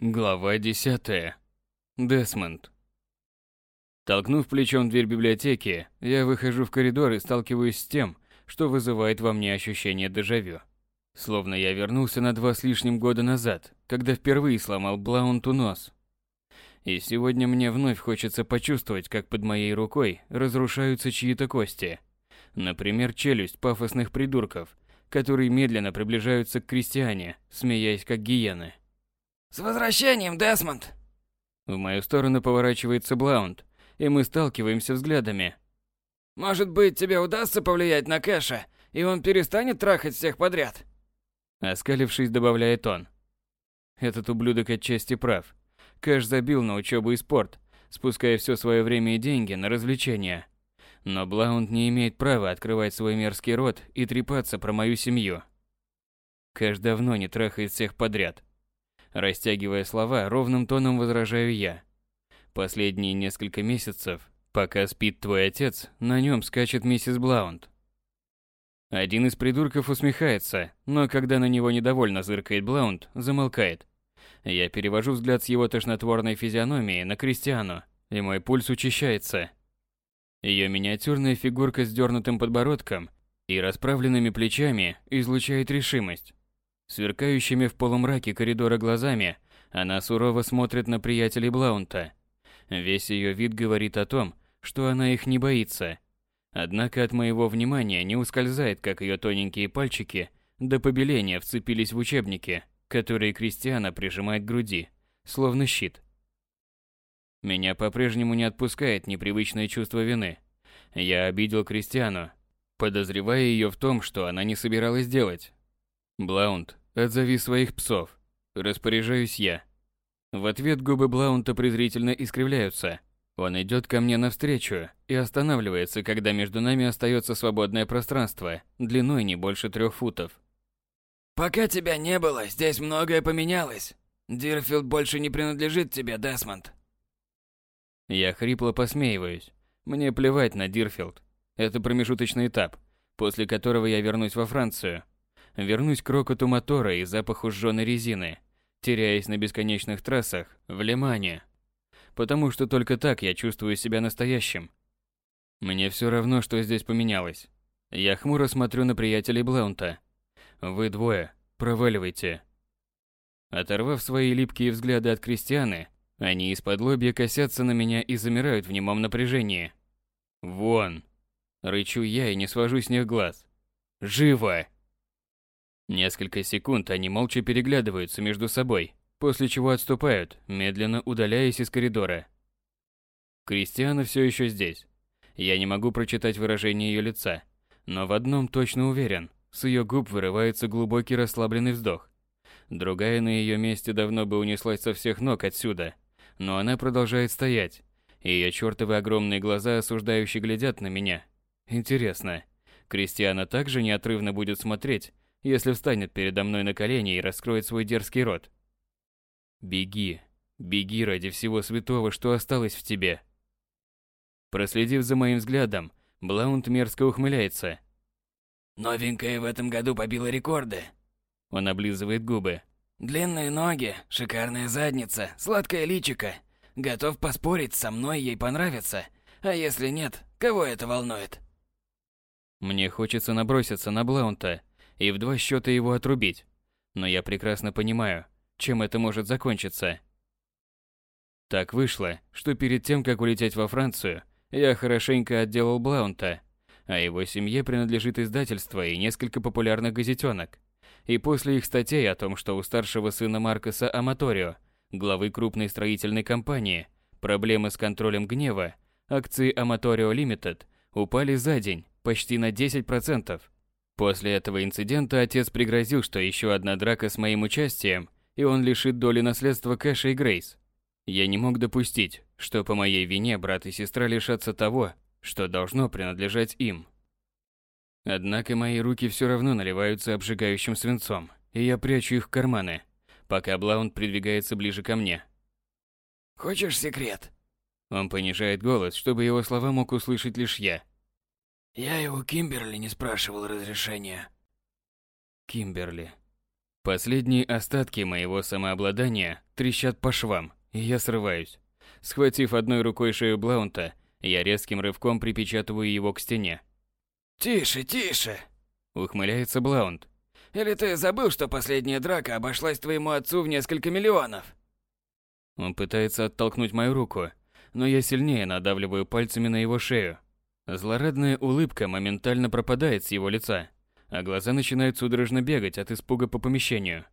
Глава 10. Десмонд. Толкнув плечом дверь библиотеки, я выхожу в коридор и сталкиваюсь с тем, что вызывает во мне ощущение дежавю. Словно я вернулся на два с лишним года назад, когда впервые сломал Блаунту нос. И сегодня мне вновь хочется почувствовать, как под моей рукой разрушаются чьи-то кости. Например, челюсть пафосных придурков, которые медленно приближаются к крестьяне, смеясь как гиены. «С возвращением, Десмонд!» В мою сторону поворачивается Блаунд, и мы сталкиваемся взглядами. «Может быть, тебе удастся повлиять на Кэша, и он перестанет трахать всех подряд?» Оскалившись, добавляет он. Этот ублюдок отчасти прав. Кэш забил на учебу и спорт, спуская все свое время и деньги на развлечения. Но Блаунд не имеет права открывать свой мерзкий рот и трепаться про мою семью. Кэш давно не трахает всех подряд. Растягивая слова, ровным тоном возражаю я. Последние несколько месяцев, пока спит твой отец, на нем скачет миссис Блаунд. Один из придурков усмехается, но когда на него недовольно зыркает Блаунд, замолкает. Я перевожу взгляд с его тошнотворной физиономии на Кристиану, и мой пульс учащается. Ее миниатюрная фигурка с дернутым подбородком и расправленными плечами излучает решимость. Сверкающими в полумраке коридора глазами, она сурово смотрит на приятелей Блаунта. Весь ее вид говорит о том, что она их не боится. Однако от моего внимания не ускользает, как ее тоненькие пальчики до побеления вцепились в учебники, которые Кристиана прижимает к груди, словно щит. Меня по-прежнему не отпускает непривычное чувство вины. Я обидел Кристиану, подозревая ее в том, что она не собиралась делать. Блаунд, отзови своих псов. Распоряжаюсь я. В ответ губы Блаунта презрительно искривляются. Он идет ко мне навстречу и останавливается, когда между нами остается свободное пространство, длиной не больше трех футов. «Пока тебя не было, здесь многое поменялось. Дирфилд больше не принадлежит тебе, Десмонд». Я хрипло посмеиваюсь. Мне плевать на Дирфилд. Это промежуточный этап, после которого я вернусь во Францию, Вернусь к рокоту мотора и запаху сжженной резины, теряясь на бесконечных трассах в Ле-Мане. Потому что только так я чувствую себя настоящим. Мне все равно, что здесь поменялось. Я хмуро смотрю на приятелей Блаунта. Вы двое, проваливайте. Оторвав свои липкие взгляды от крестьяны, они из-под лобья косятся на меня и замирают в немом напряжении. «Вон!» Рычу я и не свожу с них глаз. «Живо!» Несколько секунд они молча переглядываются между собой, после чего отступают, медленно удаляясь из коридора. Кристиана все еще здесь. Я не могу прочитать выражение ее лица, но в одном точно уверен. С ее губ вырывается глубокий расслабленный вздох. Другая на ее месте давно бы унеслась со всех ног отсюда, но она продолжает стоять. Ее чертовы огромные глаза осуждающе глядят на меня. Интересно, Кристиана также неотрывно будет смотреть если встанет передо мной на колени и раскроет свой дерзкий рот. Беги, беги ради всего святого, что осталось в тебе. Проследив за моим взглядом, Блаунд мерзко ухмыляется. Новенькая в этом году побила рекорды. Он облизывает губы. Длинные ноги, шикарная задница, сладкое личико. Готов поспорить, со мной ей понравится. А если нет, кого это волнует? Мне хочется наброситься на Блаунта, и в два счета его отрубить. Но я прекрасно понимаю, чем это может закончиться. Так вышло, что перед тем, как улететь во Францию, я хорошенько отделал Блаунта, а его семье принадлежит издательство и несколько популярных газетенок. И после их статей о том, что у старшего сына Маркоса Аматорио, главы крупной строительной компании, проблемы с контролем гнева, акции Аматорио Лимитед упали за день почти на 10%. После этого инцидента отец пригрозил, что еще одна драка с моим участием, и он лишит доли наследства Кэша и Грейс. Я не мог допустить, что по моей вине брат и сестра лишатся того, что должно принадлежать им. Однако мои руки все равно наливаются обжигающим свинцом, и я прячу их в карманы, пока Блаунд придвигается ближе ко мне. «Хочешь секрет?» Он понижает голос, чтобы его слова мог услышать лишь я. Я его Кимберли не спрашивал разрешения. Кимберли. Последние остатки моего самообладания трещат по швам, и я срываюсь. Схватив одной рукой шею Блаунта, я резким рывком припечатываю его к стене. «Тише, тише!» – ухмыляется Блаунт. «Или ты забыл, что последняя драка обошлась твоему отцу в несколько миллионов?» Он пытается оттолкнуть мою руку, но я сильнее надавливаю пальцами на его шею. Злорадная улыбка моментально пропадает с его лица, а глаза начинают судорожно бегать от испуга по помещению.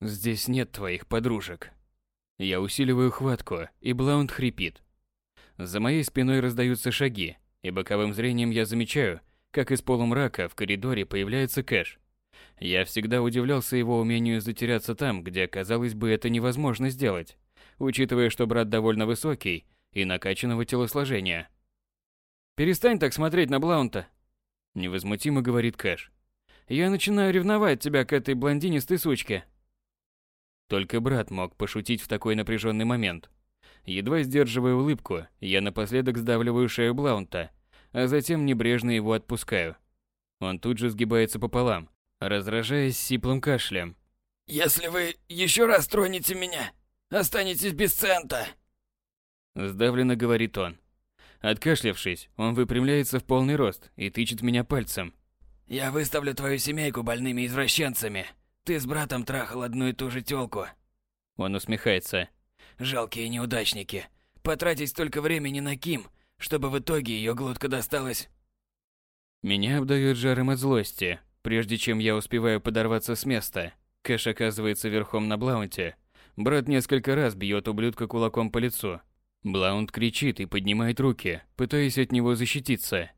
«Здесь нет твоих подружек». Я усиливаю хватку, и Блаунд хрипит. За моей спиной раздаются шаги, и боковым зрением я замечаю, как из полумрака в коридоре появляется Кэш. Я всегда удивлялся его умению затеряться там, где, казалось бы, это невозможно сделать учитывая, что брат довольно высокий и накачанного телосложения. «Перестань так смотреть на Блаунта», – невозмутимо говорит Кэш. «Я начинаю ревновать тебя к этой блондинистой сучке». Только брат мог пошутить в такой напряженный момент. Едва сдерживая улыбку, я напоследок сдавливаю шею Блаунта, а затем небрежно его отпускаю. Он тут же сгибается пополам, раздражаясь сиплым кашлем. «Если вы еще раз тронете меня, Останетесь без цента!» Сдавленно говорит он. Откашлявшись, он выпрямляется в полный рост и тычет меня пальцем. «Я выставлю твою семейку больными извращенцами. Ты с братом трахал одну и ту же тёлку». Он усмехается. «Жалкие неудачники. Потратить столько времени на Ким, чтобы в итоге её глотка досталась...» Меня обдает жаром от злости. Прежде чем я успеваю подорваться с места, Кэш оказывается верхом на Блаунте, Брат несколько раз бьет ублюдка кулаком по лицу. Блаунд кричит и поднимает руки, пытаясь от него защититься.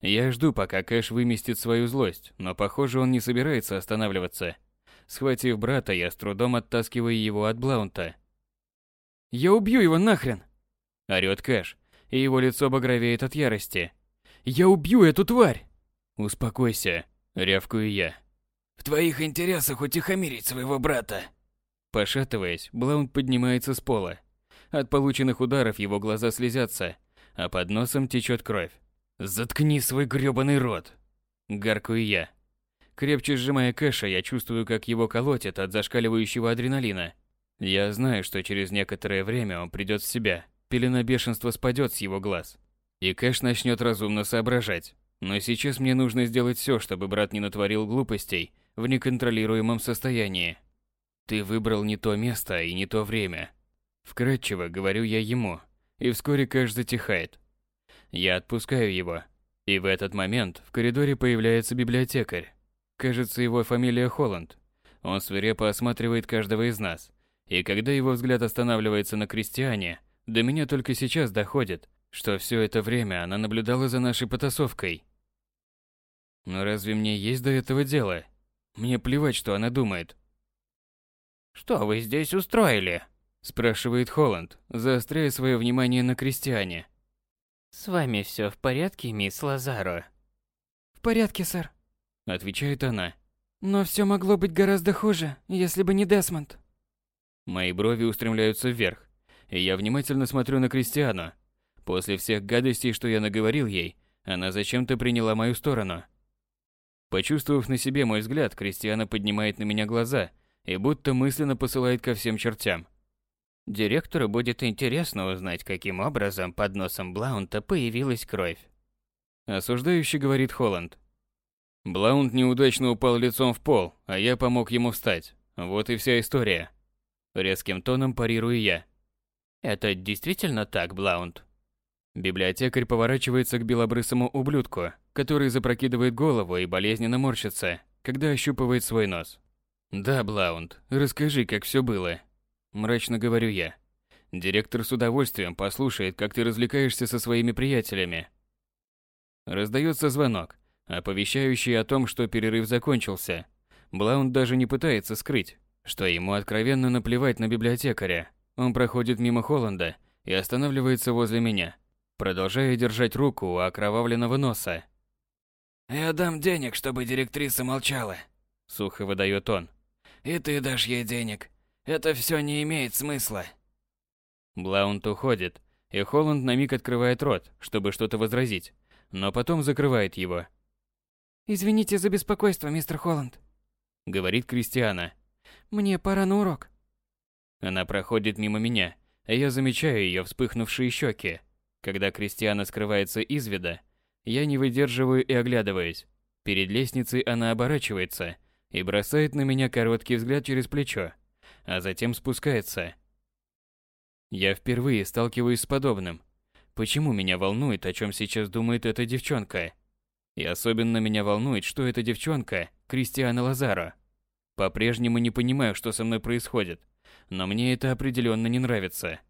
Я жду, пока Кэш выместит свою злость, но похоже, он не собирается останавливаться. Схватив брата, я с трудом оттаскиваю его от Блаунта. «Я убью его нахрен!» Орёт Кэш, и его лицо багровеет от ярости. «Я убью эту тварь!» «Успокойся», — рявкаю я. «В твоих интересах утихомирить своего брата», Пошатываясь, Блаунд поднимается с пола. От полученных ударов его глаза слезятся, а под носом течет кровь. «Заткни свой грёбаный рот!» Гаркую я. Крепче сжимая Кэша, я чувствую, как его колотит от зашкаливающего адреналина. Я знаю, что через некоторое время он придет в себя, пелена бешенства спадет с его глаз. И Кэш начнет разумно соображать. Но сейчас мне нужно сделать все, чтобы брат не натворил глупостей в неконтролируемом состоянии. Ты выбрал не то место и не то время. Вкратчиво говорю я ему, и вскоре Кэш затихает. Я отпускаю его, и в этот момент в коридоре появляется библиотекарь. Кажется, его фамилия Холланд. Он свирепо осматривает каждого из нас, и когда его взгляд останавливается на крестьяне, до меня только сейчас доходит, что все это время она наблюдала за нашей потасовкой. Но разве мне есть до этого дело? Мне плевать, что она думает. «Что вы здесь устроили?» – спрашивает Холланд, заостряя свое внимание на крестьяне. «С вами все в порядке, мисс Лазаро?» «В порядке, сэр», – отвечает она. «Но все могло быть гораздо хуже, если бы не Десмонд». Мои брови устремляются вверх, и я внимательно смотрю на Кристиану. После всех гадостей, что я наговорил ей, она зачем-то приняла мою сторону. Почувствовав на себе мой взгляд, Кристиана поднимает на меня глаза и будто мысленно посылает ко всем чертям. Директору будет интересно узнать, каким образом под носом Блаунта появилась кровь. Осуждающий говорит Холланд. Блаунд неудачно упал лицом в пол, а я помог ему встать. Вот и вся история. Резким тоном парирую я. Это действительно так, Блаунд? Библиотекарь поворачивается к белобрысому ублюдку, который запрокидывает голову и болезненно морщится, когда ощупывает свой нос. Да, Блаунд, расскажи, как все было. Мрачно говорю я. Директор с удовольствием послушает, как ты развлекаешься со своими приятелями. Раздается звонок, оповещающий о том, что перерыв закончился. Блаунд даже не пытается скрыть, что ему откровенно наплевать на библиотекаря. Он проходит мимо Холланда и останавливается возле меня, продолжая держать руку у окровавленного носа. «Я дам денег, чтобы директриса молчала», — сухо выдает он. И ты дашь ей денег. Это все не имеет смысла. Блаунд уходит, и Холланд на миг открывает рот, чтобы что-то возразить, но потом закрывает его. «Извините за беспокойство, мистер Холланд». говорит Кристиана. Мне пора на урок. Она проходит мимо меня, а я замечаю ее вспыхнувшие щеки. Когда Кристиана скрывается из вида, я не выдерживаю и оглядываюсь. Перед лестницей она оборачивается и бросает на меня короткий взгляд через плечо, а затем спускается. Я впервые сталкиваюсь с подобным. Почему меня волнует, о чем сейчас думает эта девчонка? И особенно меня волнует, что эта девчонка – Кристиана Лазаро. По-прежнему не понимаю, что со мной происходит, но мне это определенно не нравится.